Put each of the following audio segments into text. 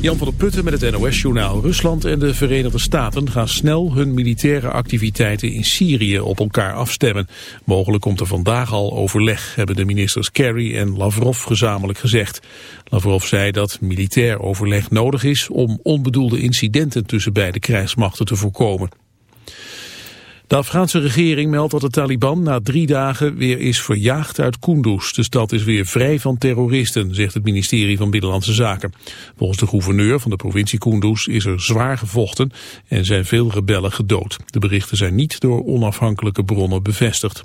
Jan van der Putten met het NOS-journaal. Rusland en de Verenigde Staten gaan snel hun militaire activiteiten in Syrië op elkaar afstemmen. Mogelijk komt er vandaag al overleg, hebben de ministers Kerry en Lavrov gezamenlijk gezegd. Lavrov zei dat militair overleg nodig is om onbedoelde incidenten tussen beide krijgsmachten te voorkomen. De Afghaanse regering meldt dat de Taliban na drie dagen weer is verjaagd uit Kunduz. De stad is weer vrij van terroristen, zegt het ministerie van Binnenlandse Zaken. Volgens de gouverneur van de provincie Kunduz is er zwaar gevochten en zijn veel rebellen gedood. De berichten zijn niet door onafhankelijke bronnen bevestigd.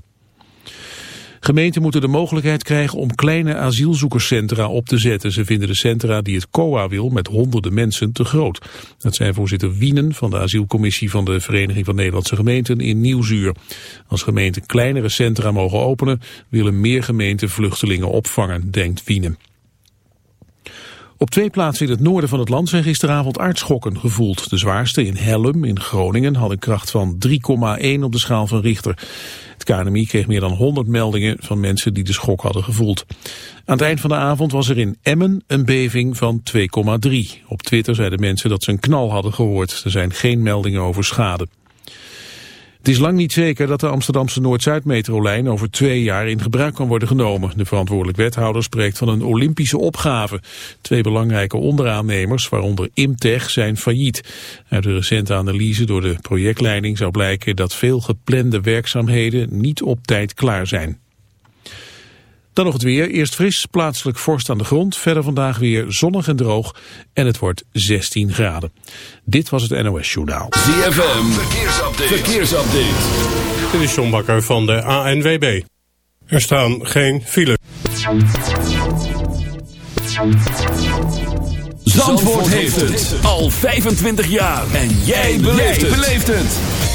Gemeenten moeten de mogelijkheid krijgen om kleine asielzoekerscentra op te zetten. Ze vinden de centra die het COA wil met honderden mensen te groot. Dat zei voorzitter Wienen van de asielcommissie van de Vereniging van Nederlandse Gemeenten in Nieuwzuur. Als gemeenten kleinere centra mogen openen, willen meer gemeenten vluchtelingen opvangen, denkt Wienen. Op twee plaatsen in het noorden van het land zijn gisteravond aardschokken gevoeld. De zwaarste in Hellum in Groningen had een kracht van 3,1 op de schaal van Richter. Het KNMI kreeg meer dan 100 meldingen van mensen die de schok hadden gevoeld. Aan het eind van de avond was er in Emmen een beving van 2,3. Op Twitter zeiden mensen dat ze een knal hadden gehoord. Er zijn geen meldingen over schade. Het is lang niet zeker dat de Amsterdamse Noord-Zuid-metrolijn over twee jaar in gebruik kan worden genomen. De verantwoordelijk wethouder spreekt van een Olympische opgave. Twee belangrijke onderaannemers, waaronder Imtech, zijn failliet. Uit de recente analyse door de projectleiding zou blijken dat veel geplande werkzaamheden niet op tijd klaar zijn. Dan nog het weer. Eerst fris, plaatselijk vorst aan de grond. Verder vandaag weer zonnig en droog. En het wordt 16 graden. Dit was het NOS Journaal. ZFM, verkeersupdate. verkeersupdate. Dit is John Bakker van de ANWB. Er staan geen files. Zandvoort heeft het al 25 jaar. En jij beleeft het.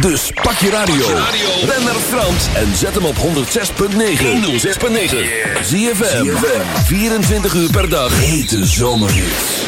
Dus pak je radio. Ben naar Frans en zet hem op 106.9. 106.9. Zie je 24 uur per dag. Hete zomerhits.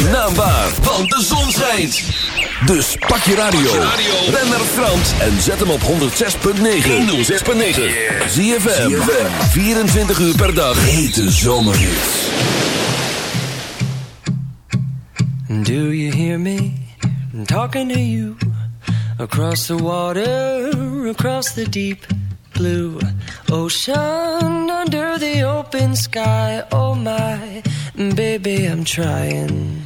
Zijn naam waar, want de zon schijnt. Dus pak je radio, ren naar Frans en zet hem op 106.9. 106.9. Zie je 24 uur per dag. Hete zomerhits. Do you hear me talking to you? Across the water, across the deep blue ocean, under the open sky. Oh my, baby, I'm trying.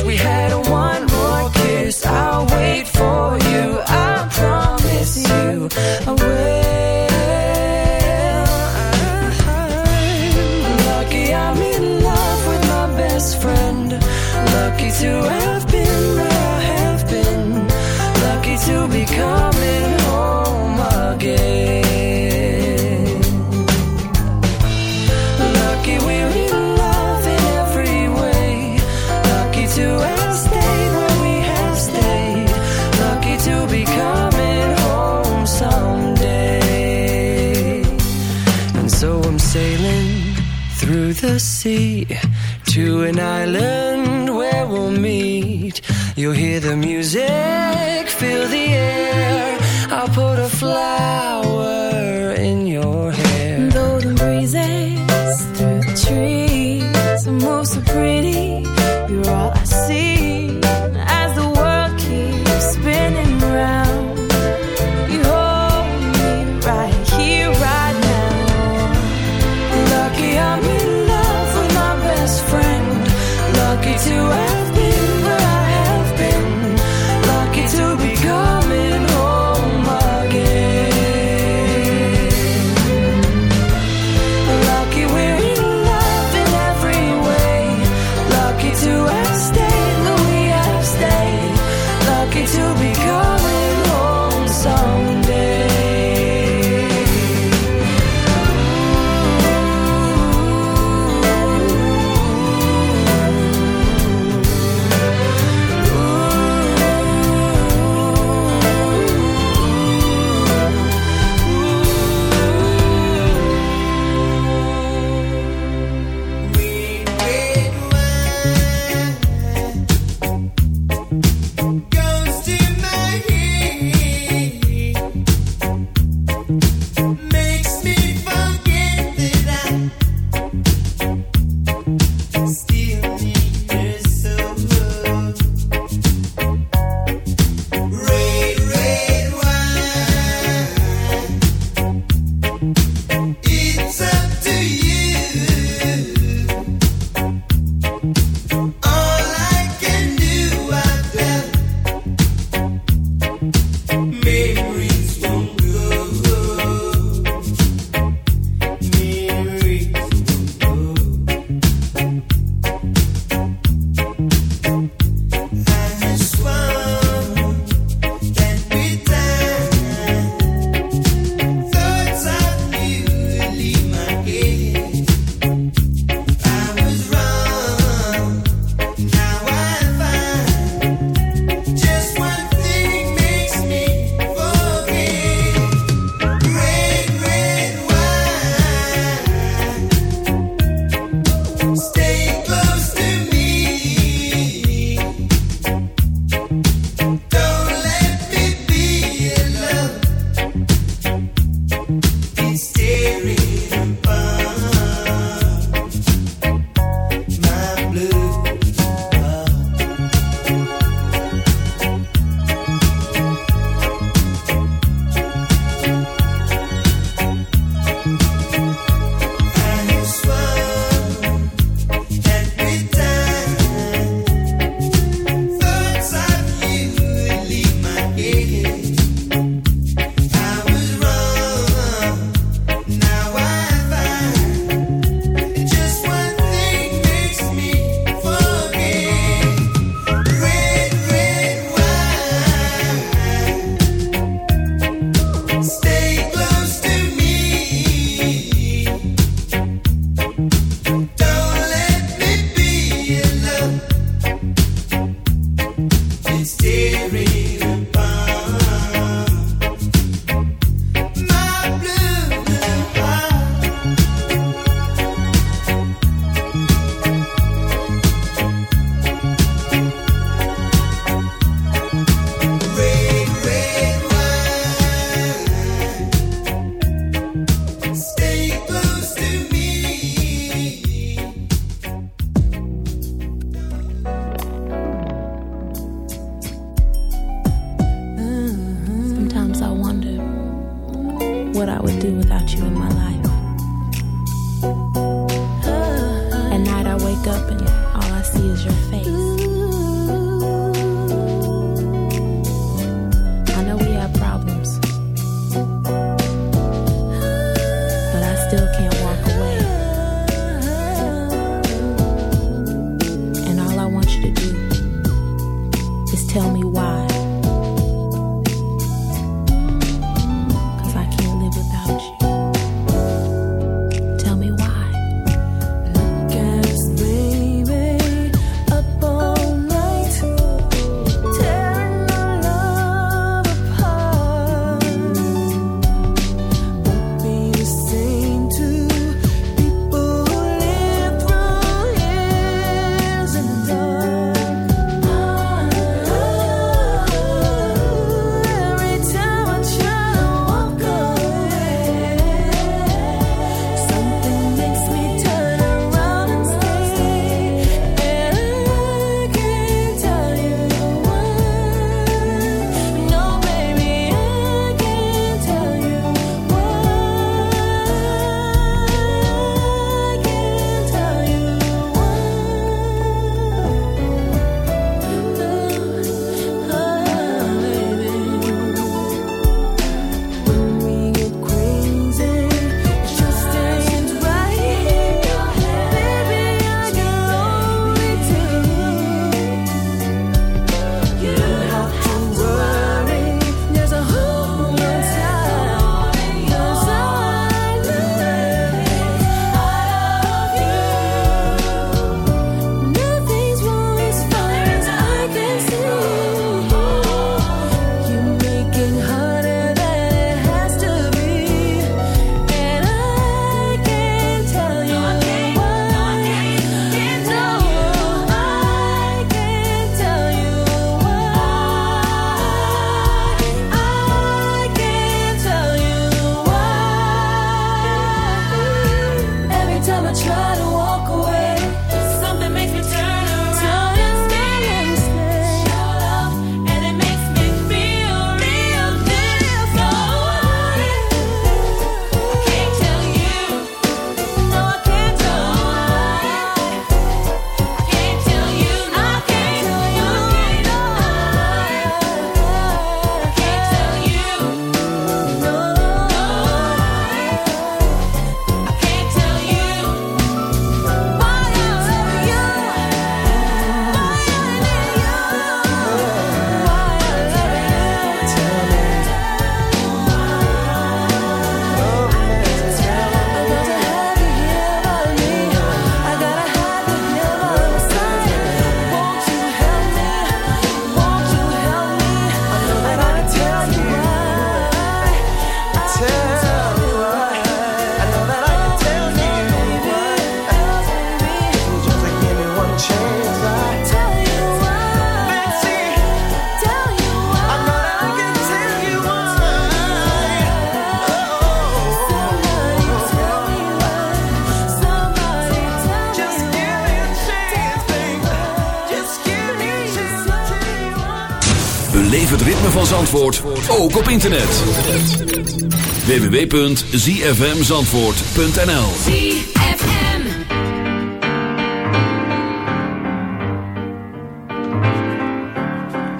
we had ook op internet. www.zfmzandvoort.nl Vieni,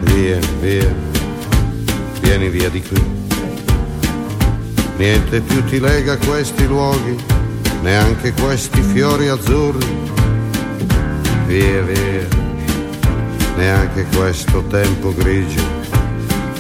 Via, via, vieni via di qui. Niente più ti lega a questi luoghi, neanche questi fiori azzurri. Via, via, neanche questo tempo grigio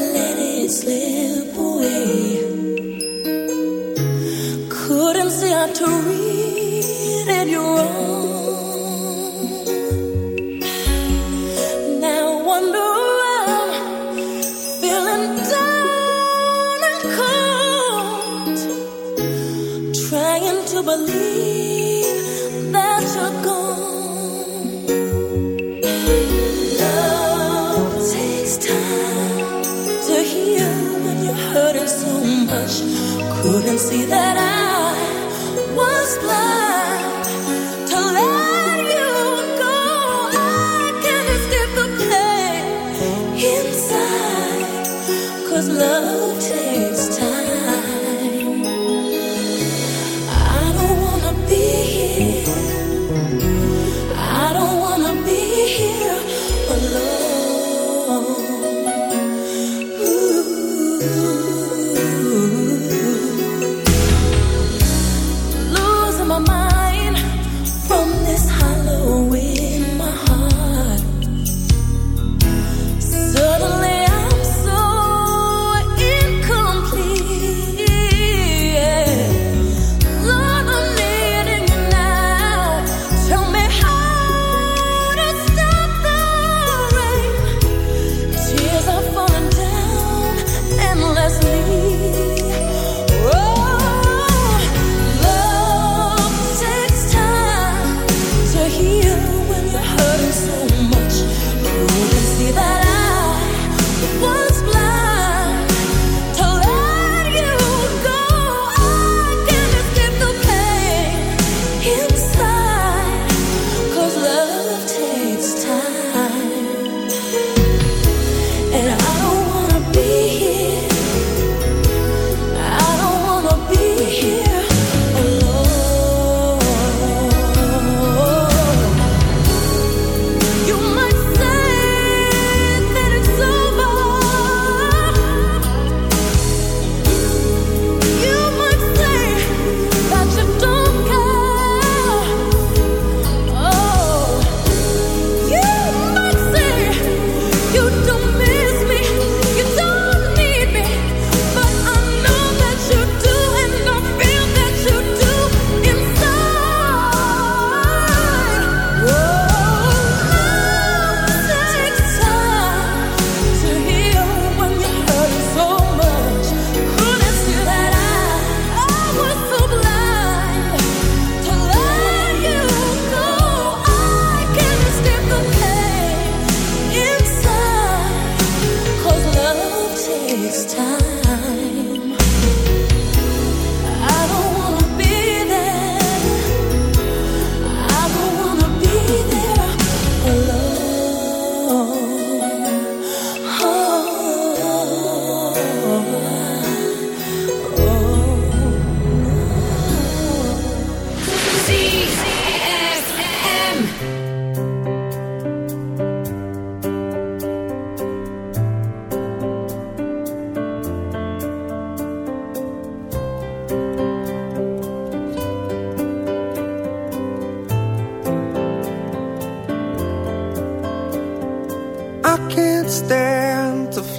Let it slip away. Couldn't see how to read. see that